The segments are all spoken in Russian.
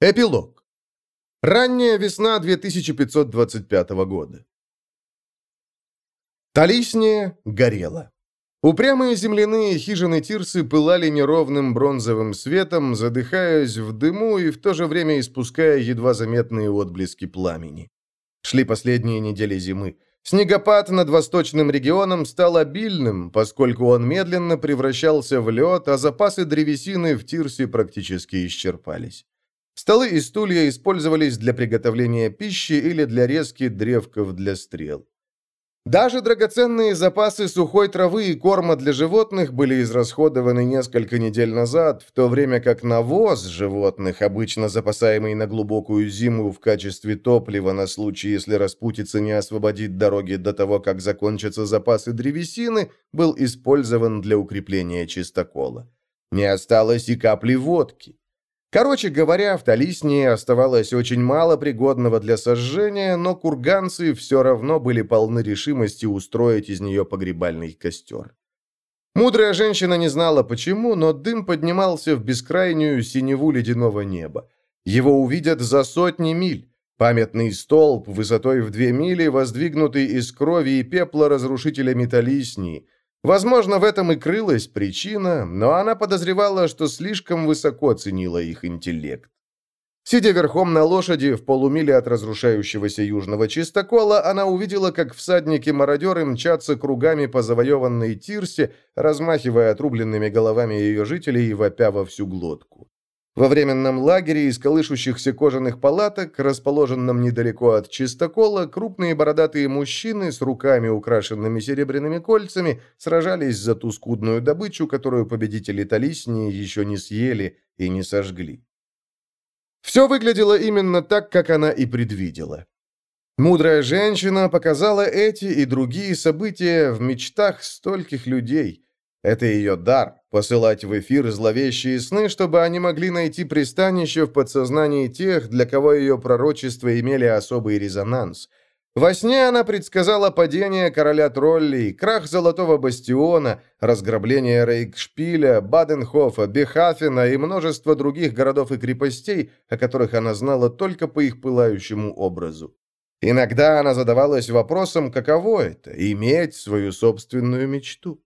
Эпилог. Ранняя весна 2525 года. Талисния горела. Упрямые земляные хижины Тирсы пылали неровным бронзовым светом, задыхаясь в дыму и в то же время испуская едва заметные отблески пламени. Шли последние недели зимы. Снегопад над восточным регионом стал обильным, поскольку он медленно превращался в лед, а запасы древесины в Тирсе практически исчерпались. Столы и стулья использовались для приготовления пищи или для резки древков для стрел. Даже драгоценные запасы сухой травы и корма для животных были израсходованы несколько недель назад, в то время как навоз животных, обычно запасаемый на глубокую зиму в качестве топлива на случай, если распутица не освободит дороги до того, как закончатся запасы древесины, был использован для укрепления чистокола. Не осталось и капли водки. Короче говоря, в Талиснии оставалось очень мало пригодного для сожжения, но курганцы все равно были полны решимости устроить из нее погребальный костер. Мудрая женщина не знала почему, но дым поднимался в бескрайнюю синеву ледяного неба. Его увидят за сотни миль. Памятный столб высотой в две мили, воздвигнутый из крови и пепла разрушителя Металиснии – Возможно, в этом и крылась причина, но она подозревала, что слишком высоко ценила их интеллект. Сидя верхом на лошади в полумиле от разрушающегося южного чистокола, она увидела, как всадники-мародеры мчатся кругами по завоеванной Тирсе, размахивая отрубленными головами ее жителей и вопя во всю глотку. Во временном лагере из колышущихся кожаных палаток, расположенном недалеко от чистокола, крупные бородатые мужчины с руками, украшенными серебряными кольцами, сражались за ту скудную добычу, которую победители Талиснии еще не съели и не сожгли. Все выглядело именно так, как она и предвидела. Мудрая женщина показала эти и другие события в мечтах стольких людей – это ее дар – посылать в эфир зловещие сны, чтобы они могли найти пристанище в подсознании тех, для кого ее пророчества имели особый резонанс. Во сне она предсказала падение короля троллей, крах Золотого Бастиона, разграбление Рейкшпиля, Баденхофа, Бехафена и множество других городов и крепостей, о которых она знала только по их пылающему образу. Иногда она задавалась вопросом, каково это – иметь свою собственную мечту.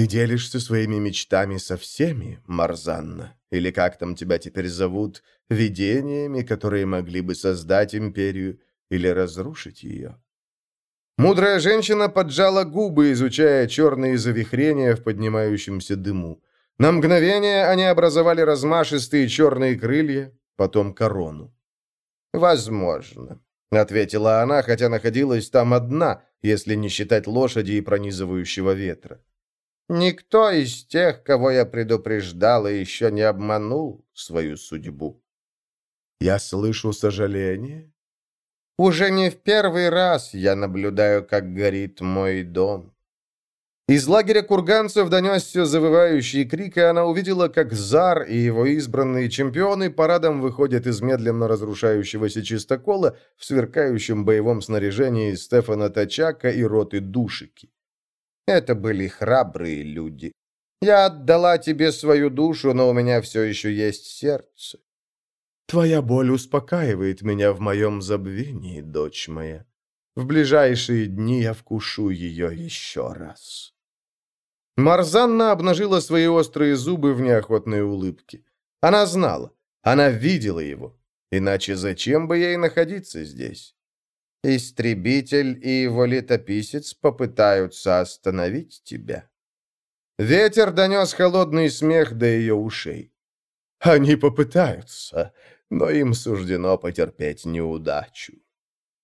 «Ты делишься своими мечтами со всеми, Марзанна, или как там тебя теперь зовут, видениями, которые могли бы создать империю или разрушить ее?» Мудрая женщина поджала губы, изучая черные завихрения в поднимающемся дыму. На мгновение они образовали размашистые черные крылья, потом корону. «Возможно», — ответила она, хотя находилась там одна, если не считать лошади и пронизывающего ветра. Никто из тех, кого я предупреждала, еще не обманул свою судьбу. Я слышу сожаление. Уже не в первый раз я наблюдаю, как горит мой дом. Из лагеря курганцев донесся завывающий крик, и она увидела, как Зар и его избранные чемпионы парадом выходят из медленно разрушающегося чистокола в сверкающем боевом снаряжении Стефана Тачака и роты Душики. Это были храбрые люди. Я отдала тебе свою душу, но у меня все еще есть сердце. Твоя боль успокаивает меня в моем забвении, дочь моя. В ближайшие дни я вкушу ее еще раз. Марзанна обнажила свои острые зубы в неохотной улыбке. Она знала, она видела его. Иначе зачем бы ей находиться здесь? Истребитель и его летописец попытаются остановить тебя». Ветер донес холодный смех до ее ушей. «Они попытаются, но им суждено потерпеть неудачу».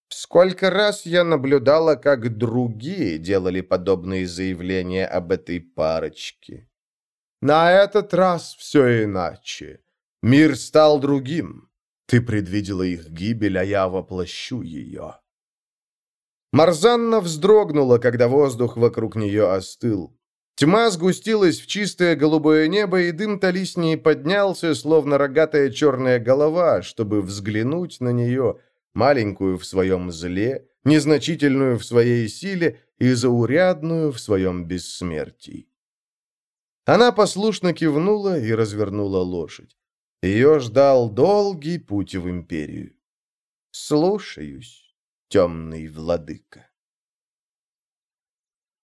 Сколько раз я наблюдала, как другие делали подобные заявления об этой парочке. На этот раз все иначе. Мир стал другим. Ты предвидела их гибель, а я воплощу ее. Марзанна вздрогнула, когда воздух вокруг нее остыл. Тьма сгустилась в чистое голубое небо, и дым Талиснии поднялся, словно рогатая черная голова, чтобы взглянуть на нее, маленькую в своем зле, незначительную в своей силе и заурядную в своем бессмертии. Она послушно кивнула и развернула лошадь. Ее ждал долгий путь в империю. «Слушаюсь, темный владыка».